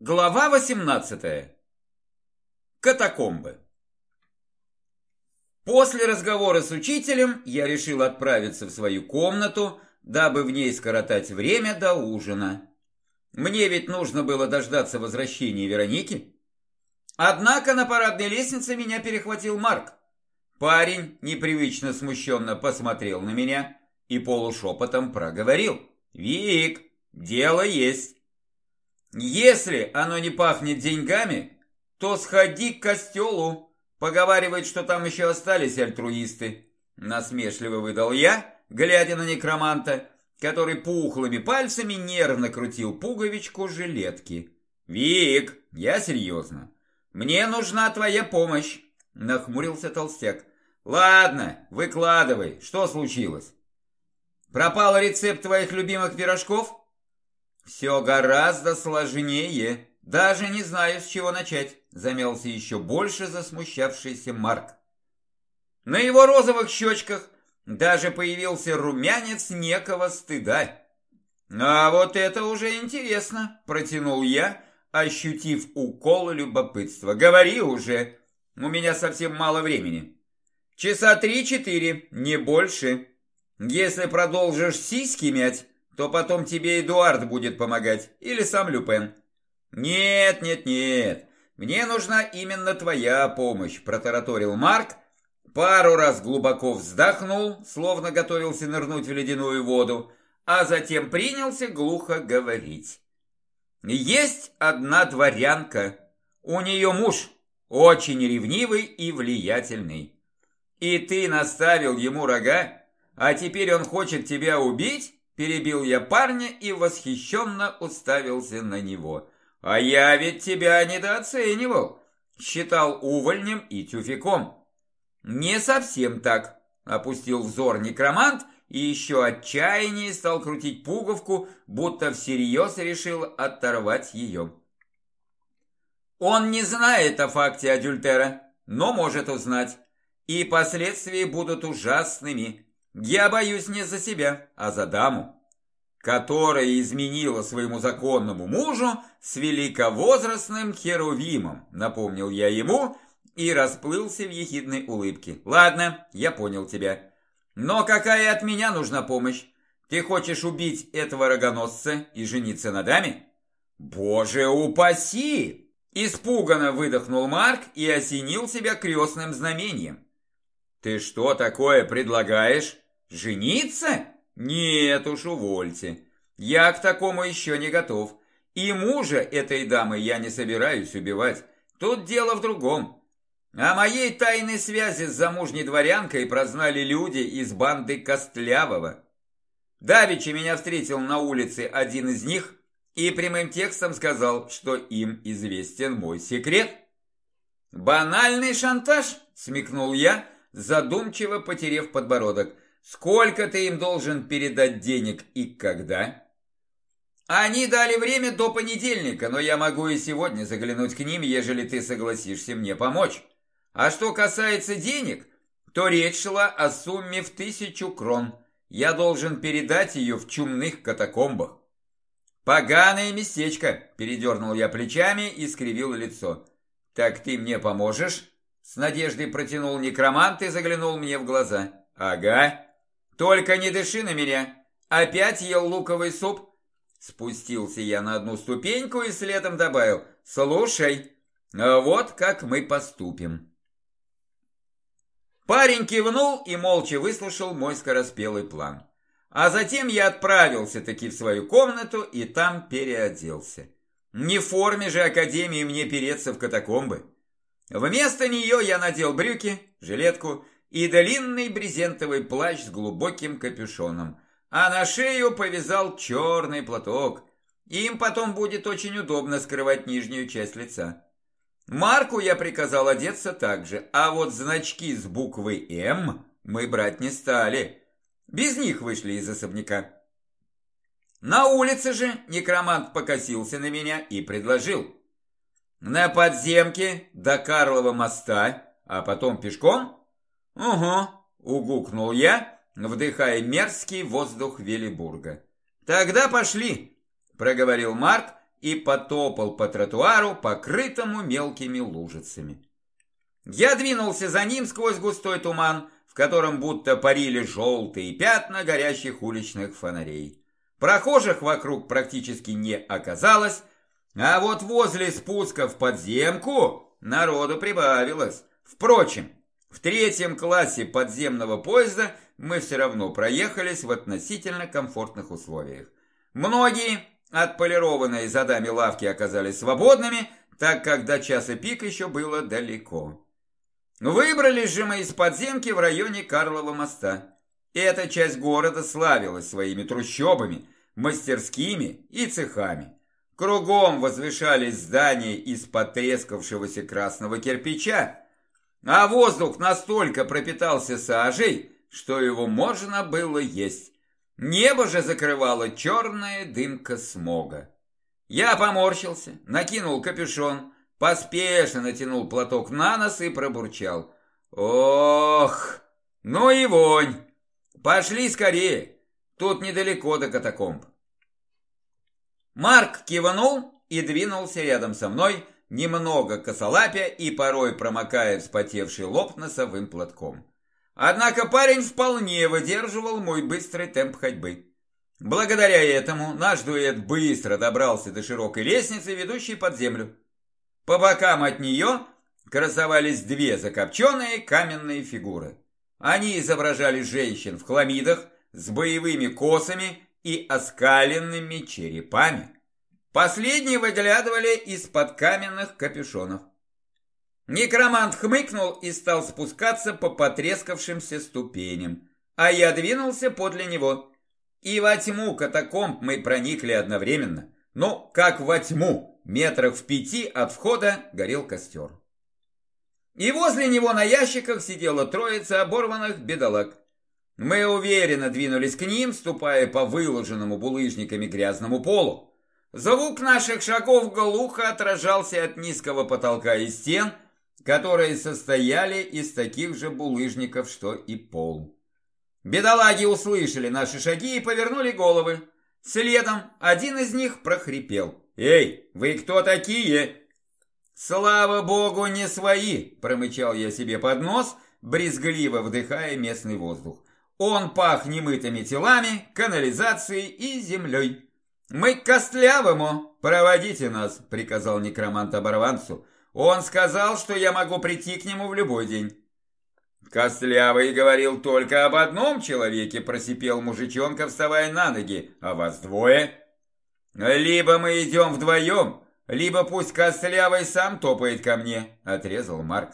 Глава 18. Катакомбы. После разговора с учителем я решил отправиться в свою комнату, дабы в ней скоротать время до ужина. Мне ведь нужно было дождаться возвращения Вероники. Однако на парадной лестнице меня перехватил Марк. Парень непривычно смущенно посмотрел на меня и полушепотом проговорил. «Вик, дело есть». Если оно не пахнет деньгами, то сходи к костелу. Поговаривает, что там еще остались альтруисты. Насмешливо выдал я, глядя на некроманта, который пухлыми пальцами нервно крутил пуговичку жилетки. «Вик, я серьезно. Мне нужна твоя помощь», — нахмурился толстяк. «Ладно, выкладывай, что случилось?» «Пропал рецепт твоих любимых пирожков?» «Все гораздо сложнее. Даже не знаю, с чего начать», – замялся еще больше засмущавшийся Марк. На его розовых щечках даже появился румянец некого стыда. «А вот это уже интересно», – протянул я, ощутив укол любопытства. «Говори уже, у меня совсем мало времени. Часа три-четыре, не больше. Если продолжишь сиськи мять, то потом тебе Эдуард будет помогать, или сам Люпен. Нет, нет, нет, мне нужна именно твоя помощь, протараторил Марк, пару раз глубоко вздохнул, словно готовился нырнуть в ледяную воду, а затем принялся глухо говорить. Есть одна дворянка, у нее муж, очень ревнивый и влиятельный. И ты наставил ему рога, а теперь он хочет тебя убить? Перебил я парня и восхищенно уставился на него. А я ведь тебя недооценивал. Считал увольнем и тюфяком. Не совсем так. Опустил взор некромант и еще отчаяннее стал крутить пуговку, будто всерьез решил оторвать ее. Он не знает о факте Адюльтера, но может узнать. И последствия будут ужасными. Я боюсь не за себя, а за даму, которая изменила своему законному мужу с великовозрастным Херувимом, напомнил я ему и расплылся в ехидной улыбке. Ладно, я понял тебя. Но какая от меня нужна помощь? Ты хочешь убить этого рогоносца и жениться на даме? Боже упаси! Испуганно выдохнул Марк и осенил себя крестным знамением. «Ты что такое предлагаешь? Жениться? Нет уж, увольте. Я к такому еще не готов. И мужа этой дамы я не собираюсь убивать. Тут дело в другом. О моей тайной связи с замужней дворянкой прознали люди из банды Костлявого. Давичи меня встретил на улице один из них и прямым текстом сказал, что им известен мой секрет. «Банальный шантаж?» – смекнул я – задумчиво потерев подбородок. «Сколько ты им должен передать денег и когда?» «Они дали время до понедельника, но я могу и сегодня заглянуть к ним, ежели ты согласишься мне помочь. А что касается денег, то речь шла о сумме в тысячу крон. Я должен передать ее в чумных катакомбах». «Поганое местечко!» – передернул я плечами и скривил лицо. «Так ты мне поможешь?» С надеждой протянул некромант и заглянул мне в глаза. «Ага. Только не дыши на меня. Опять ел луковый суп?» Спустился я на одну ступеньку и следом добавил. «Слушай, вот как мы поступим». Парень кивнул и молча выслушал мой скороспелый план. А затем я отправился таки в свою комнату и там переоделся. Не в форме же Академии мне переться в катакомбы. Вместо нее я надел брюки, жилетку и длинный брезентовый плащ с глубоким капюшоном, а на шею повязал черный платок. Им потом будет очень удобно скрывать нижнюю часть лица. Марку я приказал одеться так же, а вот значки с буквой «М» мы брать не стали. Без них вышли из особняка. На улице же некромант покосился на меня и предложил – на подземке до Карлова моста, а потом пешком? Угу, угукнул я, вдыхая мерзкий воздух Велибурга. Тогда пошли, проговорил Марк и потопал по тротуару, покрытому мелкими лужицами. Я двинулся за ним сквозь густой туман, в котором будто парили желтые пятна горящих уличных фонарей. Прохожих вокруг практически не оказалось, а вот возле спуска в подземку народу прибавилось. Впрочем, в третьем классе подземного поезда мы все равно проехались в относительно комфортных условиях. Многие отполированные задами лавки оказались свободными, так как до часа пик еще было далеко. Выбрались же мы из подземки в районе Карлова моста. Эта часть города славилась своими трущобами, мастерскими и цехами. Кругом возвышались здания из потрескавшегося красного кирпича, а воздух настолько пропитался сажей, что его можно было есть. Небо же закрывала черная дымка смога. Я поморщился, накинул капюшон, поспешно натянул платок на нос и пробурчал. «Ох, ну и вонь! Пошли скорее, тут недалеко до катакомб». Марк кивнул и двинулся рядом со мной, немного косолапя и порой промокая вспотевший лоб носовым платком. Однако парень вполне выдерживал мой быстрый темп ходьбы. Благодаря этому наш дуэт быстро добрался до широкой лестницы, ведущей под землю. По бокам от нее красовались две закопченные каменные фигуры. Они изображали женщин в хламидах с боевыми косами и оскаленными черепами. Последние выглядывали из-под каменных капюшонов. Некромант хмыкнул и стал спускаться по потрескавшимся ступеням, а я двинулся подле него. И во тьму катакомб мы проникли одновременно. Ну, как во тьму, метрах в пяти от входа горел костер. И возле него на ящиках сидела троица оборванных бедолаг. Мы уверенно двинулись к ним, ступая по выложенному булыжниками грязному полу. Звук наших шагов глухо отражался от низкого потолка и стен, которые состояли из таких же булыжников, что и пол. Бедолаги услышали наши шаги и повернули головы. Следом один из них прохрипел. «Эй, вы кто такие?» «Слава богу, не свои!» – промычал я себе под нос, брезгливо вдыхая местный воздух. Он пах немытыми телами, канализацией и землей. «Мы к Костлявому! Проводите нас!» – приказал некромант оборванцу. «Он сказал, что я могу прийти к нему в любой день». «Костлявый говорил только об одном человеке», – просипел мужичонка, вставая на ноги. «А вас двое?» «Либо мы идем вдвоем, либо пусть Костлявый сам топает ко мне», – отрезал Марк.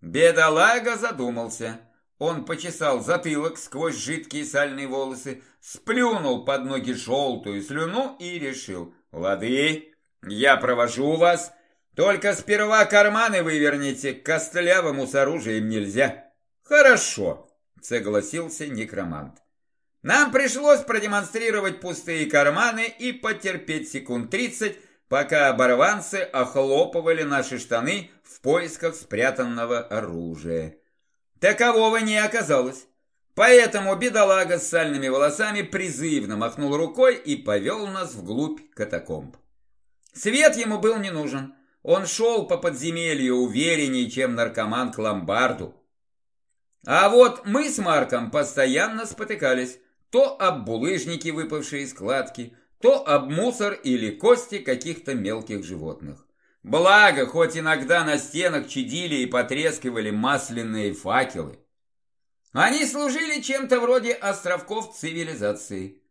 Бедолага задумался. Он почесал затылок сквозь жидкие сальные волосы, сплюнул под ноги желтую слюну и решил. «Лады, я провожу вас, только сперва карманы выверните, костлявому с оружием нельзя». «Хорошо», — согласился некромант. Нам пришлось продемонстрировать пустые карманы и потерпеть секунд тридцать, пока оборванцы охлопывали наши штаны в поисках спрятанного оружия. Такового не оказалось. Поэтому бедолага с сальными волосами призывно махнул рукой и повел нас вглубь катакомб. Свет ему был не нужен. Он шел по подземелью увереннее, чем наркоман к ломбарду. А вот мы с Марком постоянно спотыкались. То об булыжники, выпавшие из кладки, то об мусор или кости каких-то мелких животных. Благо, хоть иногда на стенах чадили и потрескивали масляные факелы. Они служили чем-то вроде островков цивилизации.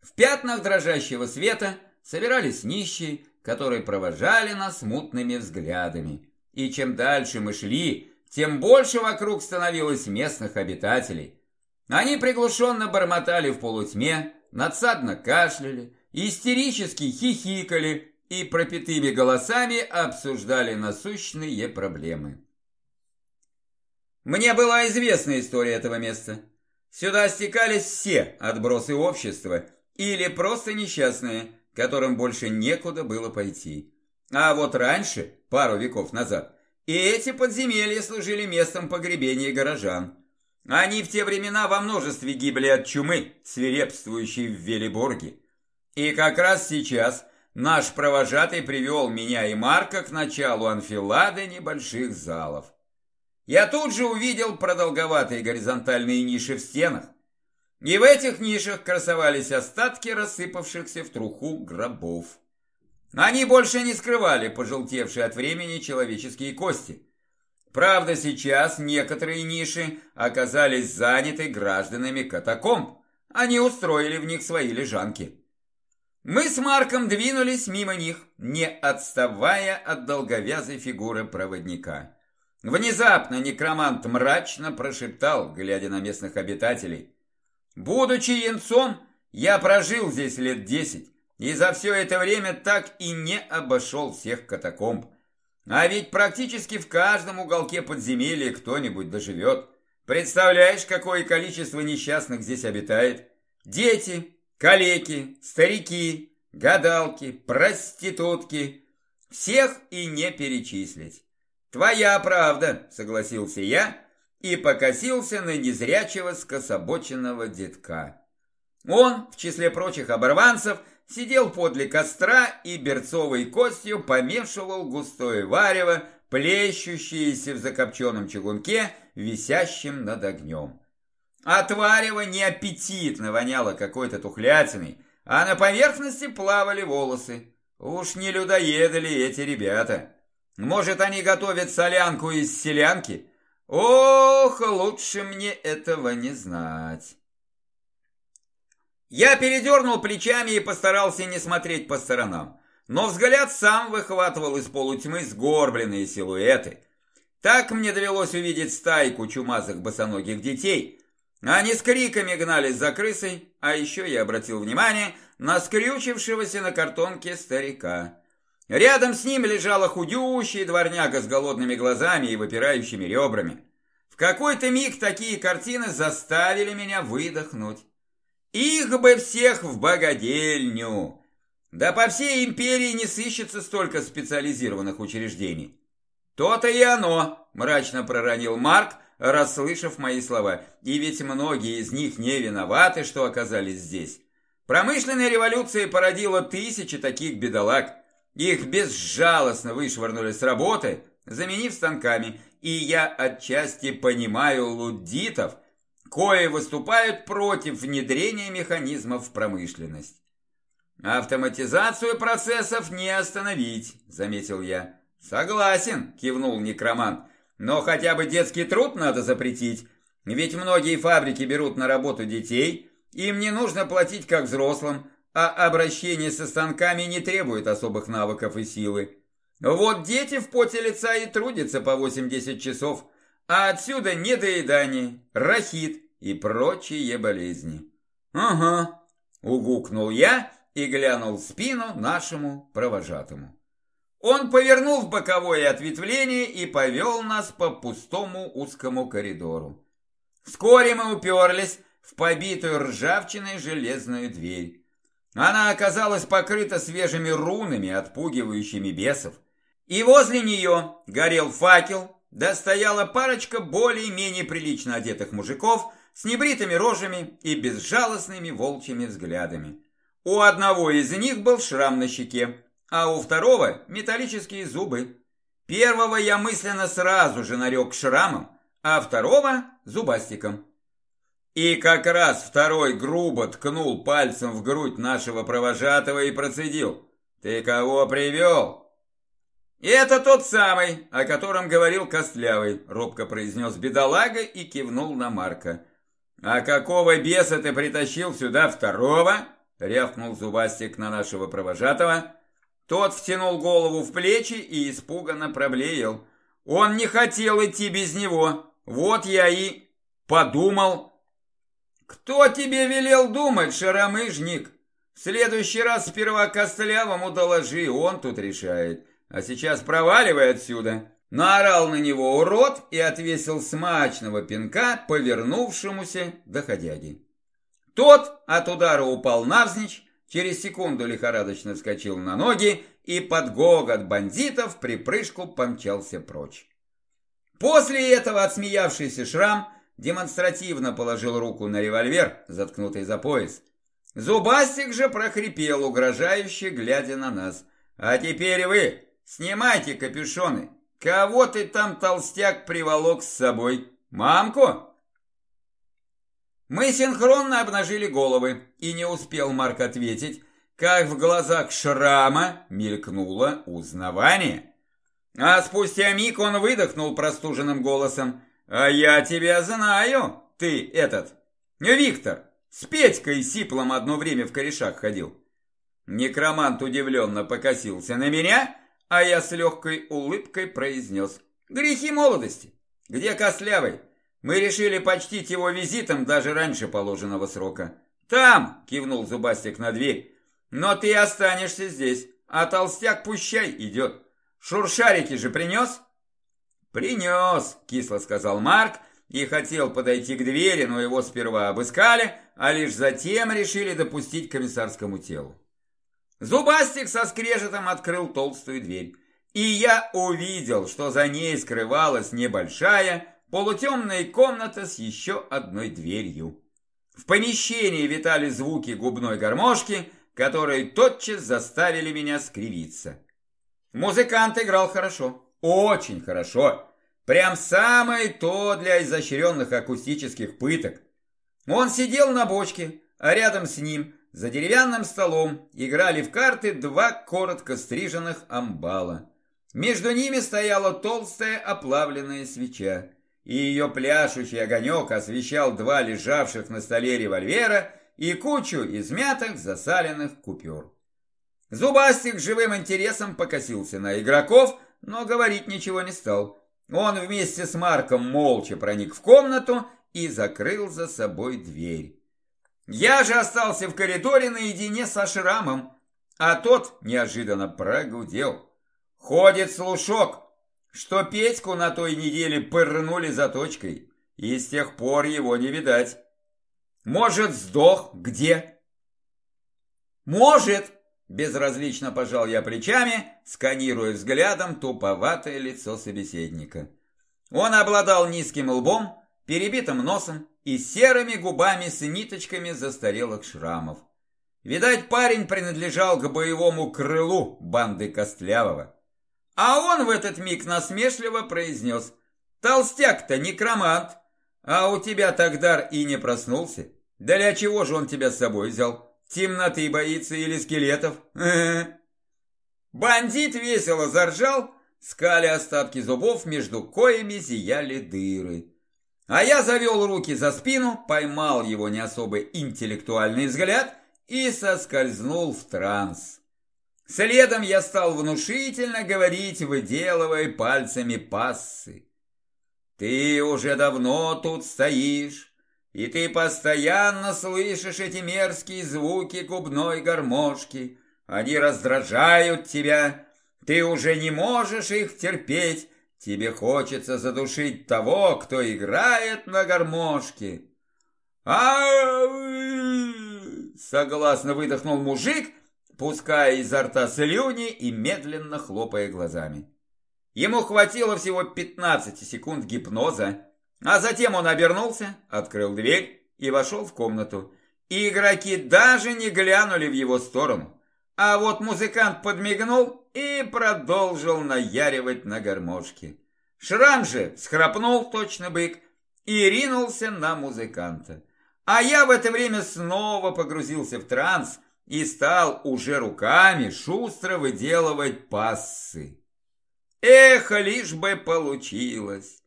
В пятнах дрожащего света собирались нищие, которые провожали нас мутными взглядами. И чем дальше мы шли, тем больше вокруг становилось местных обитателей. Они приглушенно бормотали в полутьме, надсадно кашляли, истерически хихикали и пропитыми голосами обсуждали насущные проблемы. Мне была известна история этого места. Сюда стекались все отбросы общества или просто несчастные, которым больше некуда было пойти. А вот раньше, пару веков назад, и эти подземелья служили местом погребения горожан. Они в те времена во множестве гибли от чумы, свирепствующей в Велиборге. И как раз сейчас наш провожатый привел меня и Марка к началу анфилады небольших залов. Я тут же увидел продолговатые горизонтальные ниши в стенах, и в этих нишах красовались остатки рассыпавшихся в труху гробов. Они больше не скрывали пожелтевшие от времени человеческие кости. Правда, сейчас некоторые ниши оказались заняты гражданами катакомб. Они устроили в них свои лежанки. Мы с Марком двинулись мимо них, не отставая от долговязой фигуры проводника. Внезапно некромант мрачно прошептал, глядя на местных обитателей. «Будучи янцом, я прожил здесь лет десять, и за все это время так и не обошел всех катакомб. А ведь практически в каждом уголке подземелья кто-нибудь доживет. Представляешь, какое количество несчастных здесь обитает? Дети, калеки, старики, гадалки, проститутки. Всех и не перечислить. «Твоя правда», — согласился я и покосился на незрячего скособоченного детка. Он, в числе прочих оборванцев, сидел подле костра и берцовой костью помешивал густое варево, плещущееся в закопченном чугунке, висящем над огнем. От варева неаппетитно воняло какой-то тухлятиной, а на поверхности плавали волосы. Уж не людоеды ли эти ребята? Может, они готовят солянку из селянки? Ох, лучше мне этого не знать. Я передернул плечами и постарался не смотреть по сторонам. Но взгляд сам выхватывал из полутьмы сгорбленные силуэты. Так мне довелось увидеть стайку чумазых босоногих детей. Они с криками гнались за крысой, а еще я обратил внимание на скрючившегося на картонке старика. Рядом с ним лежала худющая дворняга с голодными глазами и выпирающими ребрами. В какой-то миг такие картины заставили меня выдохнуть. Их бы всех в богадельню! Да по всей империи не сыщется столько специализированных учреждений. То-то и оно, мрачно проронил Марк, расслышав мои слова. И ведь многие из них не виноваты, что оказались здесь. Промышленная революция породила тысячи таких бедолаг. Их безжалостно вышвырнули с работы, заменив станками, и я отчасти понимаю луддитов, кое выступают против внедрения механизмов в промышленность. «Автоматизацию процессов не остановить», — заметил я. «Согласен», — кивнул некромант, «но хотя бы детский труд надо запретить, ведь многие фабрики берут на работу детей, им не нужно платить как взрослым, а обращение со станками не требует особых навыков и силы. Вот дети в поте лица и трудятся по 8-10 часов, а отсюда недоедание, рахит и прочие болезни. «Ага», — угукнул я и глянул в спину нашему провожатому. Он повернул в боковое ответвление и повел нас по пустому узкому коридору. Вскоре мы уперлись в побитую ржавчиной железную дверь. Она оказалась покрыта свежими рунами, отпугивающими бесов. И возле нее горел факел, да стояла парочка более-менее прилично одетых мужиков с небритыми рожами и безжалостными волчьими взглядами. У одного из них был шрам на щеке, а у второго металлические зубы. Первого я мысленно сразу же нарек шрамом, а второго зубастиком. И как раз второй грубо ткнул пальцем в грудь нашего провожатого и процедил. «Ты кого привел?» «Это тот самый, о котором говорил Костлявый», — робко произнес бедолага и кивнул на Марка. «А какого беса ты притащил сюда второго?» — рявкнул Зубастик на нашего провожатого. Тот втянул голову в плечи и испуганно проблеял. «Он не хотел идти без него. Вот я и подумал». «Кто тебе велел думать, шаромыжник? В следующий раз сперва Костлявому доложи, он тут решает. А сейчас проваливай отсюда!» Наорал на него урод и отвесил смачного пинка повернувшемуся доходяги. Тот от удара упал навзничь, через секунду лихорадочно вскочил на ноги и под гогот бандитов припрыжку помчался прочь. После этого отсмеявшийся шрам – демонстративно положил руку на револьвер, заткнутый за пояс. Зубастик же прохрипел, угрожающе глядя на нас. «А теперь вы снимайте капюшоны. Кого ты там, толстяк, приволок с собой? Мамку?» Мы синхронно обнажили головы, и не успел Марк ответить, как в глазах шрама мелькнуло узнавание. А спустя миг он выдохнул простуженным голосом. «А я тебя знаю, ты этот, Виктор, с Петькой Сиплом одно время в корешах ходил». Некромант удивленно покосился на меня, а я с легкой улыбкой произнес. «Грехи молодости! Где Кослявый? Мы решили почтить его визитом даже раньше положенного срока». «Там!» – кивнул Зубастик на дверь. «Но ты останешься здесь, а толстяк пущай идет. Шуршарики же принес?» «Принес», – кисло сказал Марк, и хотел подойти к двери, но его сперва обыскали, а лишь затем решили допустить к комиссарскому телу. Зубастик со скрежетом открыл толстую дверь, и я увидел, что за ней скрывалась небольшая, полутемная комната с еще одной дверью. В помещении витали звуки губной гармошки, которые тотчас заставили меня скривиться. Музыкант играл хорошо, очень хорошо, прям самое то для изощренных акустических пыток. Он сидел на бочке, а рядом с ним, за деревянным столом, играли в карты два коротко стриженных амбала. Между ними стояла толстая оплавленная свеча, и ее пляшущий огонек освещал два лежавших на столе револьвера и кучу измятых засаленных купюр. Зубастик живым интересом покосился на игроков, но говорить ничего не стал. Он вместе с Марком молча проник в комнату и закрыл за собой дверь. Я же остался в коридоре наедине со шрамом, а тот неожиданно прогудел. Ходит слушок, что Петьку на той неделе пырнули заточкой, и с тех пор его не видать. Может, сдох где? Может, безразлично пожал я плечами, сканируя взглядом туповатое лицо собеседника. Он обладал низким лбом, перебитым носом и серыми губами с ниточками застарелых шрамов. Видать, парень принадлежал к боевому крылу банды Костлявого. А он в этот миг насмешливо произнес «Толстяк-то некромант, а у тебя Тогдар и не проснулся? Да для чего же он тебя с собой взял? Темноты боится или скелетов?» Бандит весело заржал, скаля остатки зубов, между коями зияли дыры. А я завел руки за спину, поймал его не особо интеллектуальный взгляд и соскользнул в транс. Следом я стал внушительно говорить, выделывая пальцами пассы. «Ты уже давно тут стоишь, и ты постоянно слышишь эти мерзкие звуки губной гармошки. Они раздражают тебя, ты уже не можешь их терпеть, тебе хочется задушить того, кто играет на гармошке». а Согласно выдохнул мужик, пуская изо рта слюни и медленно хлопая глазами. Ему хватило всего 15 секунд гипноза, а затем он обернулся, открыл дверь и вошел в комнату. И игроки даже не глянули в его сторону. А вот музыкант подмигнул и продолжил наяривать на гармошке. Шрам же схрапнул точно бык и ринулся на музыканта. А я в это время снова погрузился в транс, и стал уже руками шустро выделывать пассы. Эх, лишь бы получилось!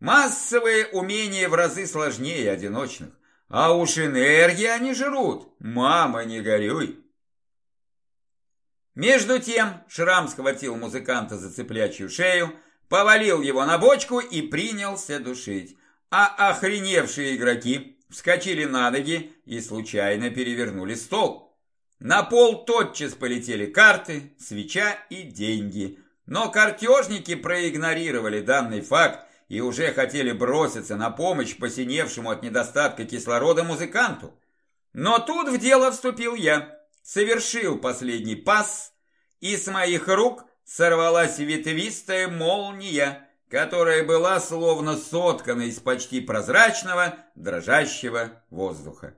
Массовые умения в разы сложнее одиночных, а уж энергии они жрут, мама, не горюй! Между тем Шрам схватил музыканта за цеплячью шею, повалил его на бочку и принялся душить, а охреневшие игроки вскочили на ноги и случайно перевернули стол. На пол тотчас полетели карты, свеча и деньги. Но картежники проигнорировали данный факт и уже хотели броситься на помощь посиневшему от недостатка кислорода музыканту. Но тут в дело вступил я, совершил последний пас, и с моих рук сорвалась ветвистая молния, которая была словно соткана из почти прозрачного, дрожащего воздуха.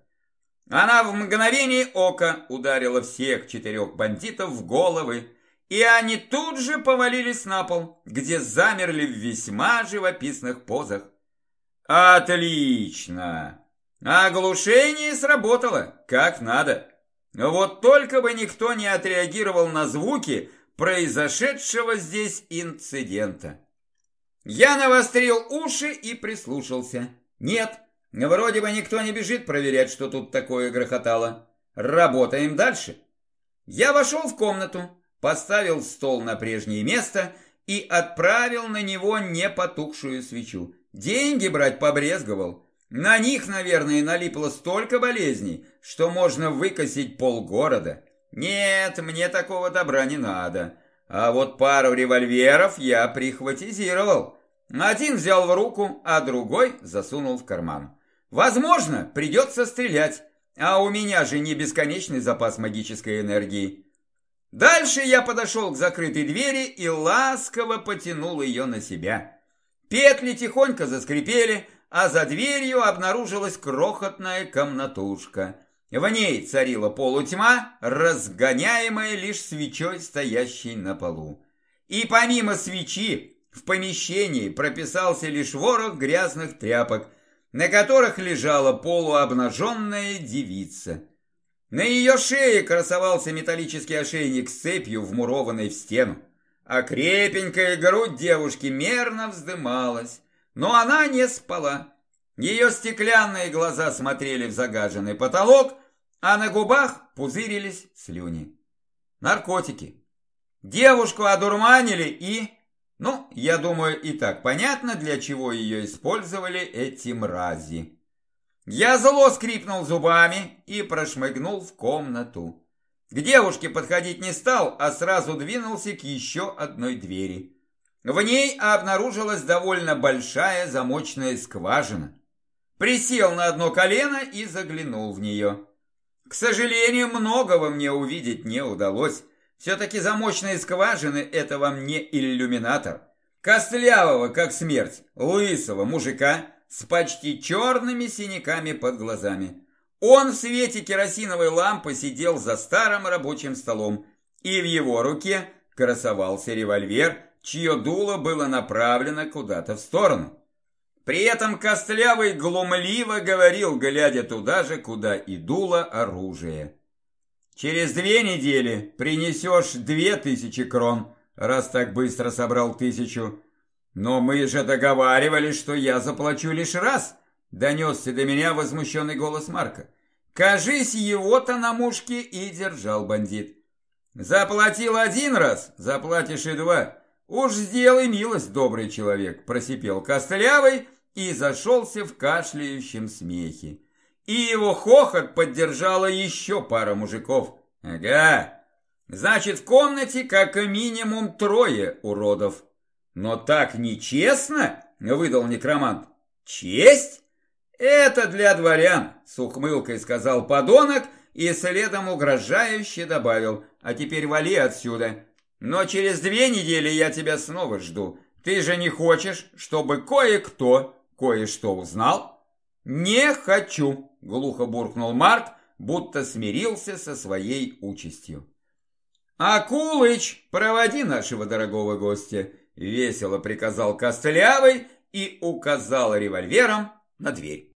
Она в мгновение ока ударила всех четырех бандитов в головы, и они тут же повалились на пол, где замерли в весьма живописных позах. Отлично! Оглушение сработало, как надо. Вот только бы никто не отреагировал на звуки произошедшего здесь инцидента. Я навострил уши и прислушался. Нет, вроде бы никто не бежит проверять, что тут такое грохотало. Работаем дальше. Я вошел в комнату, поставил стол на прежнее место и отправил на него непотухшую свечу. Деньги брать побрезговал. На них, наверное, налипло столько болезней, что можно выкосить полгорода. Нет, мне такого добра не надо. А вот пару револьверов я прихватизировал. Один взял в руку, а другой засунул в карман. Возможно, придется стрелять, а у меня же не бесконечный запас магической энергии. Дальше я подошел к закрытой двери и ласково потянул ее на себя. Петли тихонько заскрипели, а за дверью обнаружилась крохотная комнатушка. В ней царила полутьма, разгоняемая лишь свечой, стоящей на полу. И помимо свечи в помещении прописался лишь ворох грязных тряпок, на которых лежала полуобнаженная девица. На ее шее красовался металлический ошейник с цепью, вмурованной в стену, а крепенькая грудь девушки мерно вздымалась, но она не спала. Ее стеклянные глаза смотрели в загаженный потолок, а на губах пузырились слюни. Наркотики. Девушку одурманили и... Ну, я думаю, и так понятно, для чего ее использовали эти мрази. Я зло скрипнул зубами и прошмыгнул в комнату. К девушке подходить не стал, а сразу двинулся к еще одной двери. В ней обнаружилась довольно большая замочная скважина. Присел на одно колено и заглянул в нее. К сожалению, многого мне увидеть не удалось. Все-таки замочные скважины – это вам не иллюминатор. Костлявого, как смерть, лысого мужика с почти черными синяками под глазами. Он в свете керосиновой лампы сидел за старым рабочим столом, и в его руке красовался револьвер, чье дуло было направлено куда-то в сторону. При этом Костлявый глумливо говорил, глядя туда же, куда и дуло оружие. «Через две недели принесешь две тысячи крон, раз так быстро собрал тысячу. Но мы же договаривались, что я заплачу лишь раз», донесся до меня возмущенный голос Марка. «Кажись, его-то на мушке и держал бандит». «Заплатил один раз, заплатишь и два. Уж сделай милость, добрый человек», просипел Костлявый, и зашелся в кашляющем смехе. И его хохот поддержала еще пара мужиков. Ага, значит в комнате как минимум трое уродов. Но так нечестно, выдал некромант. Честь? Это для дворян, с ухмылкой сказал подонок и следом угрожающе добавил. А теперь вали отсюда. Но через две недели я тебя снова жду. Ты же не хочешь, чтобы кое-кто кое-что узнал?» «Не хочу», — глухо буркнул Марк, будто смирился со своей участью. «Акулыч, проводи нашего дорогого гостя», — весело приказал Костлявый и указал револьвером на дверь.